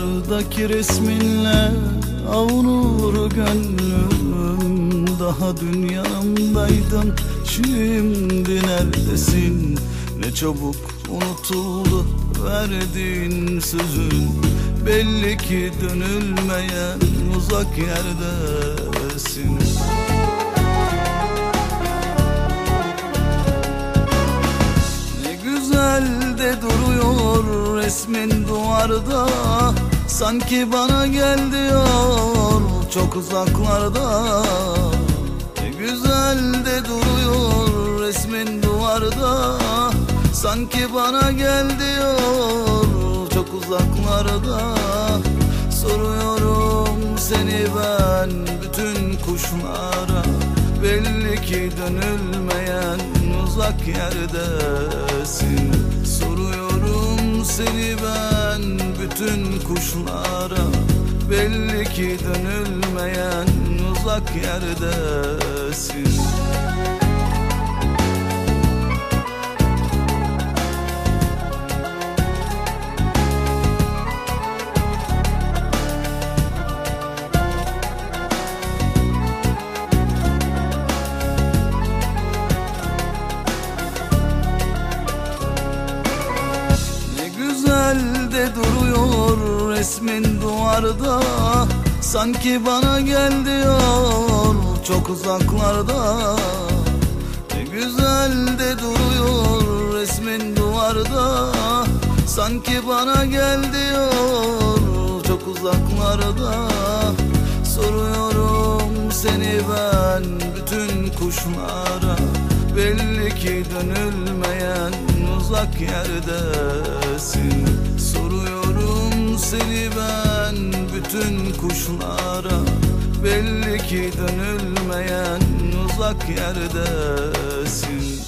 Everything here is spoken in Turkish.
Duvarlardaki resminle avunur gönlüm. Daha dün yanımdaydın şimdi neredesin? Ne çabuk unutuldu verdiğin sözün. Belli ki dönülmeyen uzak yerdesin. Ne güzel de duruyor resmin duvarda Sanki bana gel diyor çok uzaklarda. Ne güzel de duruyor resmin duvarda. Sanki bana gel diyor çok uzaklarda. Soruyorum seni ben bütün kuşlara. Belli ki dönülmeyen uzak yerdesin kuşlara Belli ki dönülmeyen uzak yerdesin resmin duvarda Sanki bana gel diyor çok uzaklarda. Ne güzel de duruyor resmin duvarda Sanki bana gel diyor çok uzaklarda. Soruyorum seni ben bütün kuşlara Belli ki dönülmeyen uzak yerdesin seni ben bütün kuşlara Belli ki dönülmeyen uzak yerdesin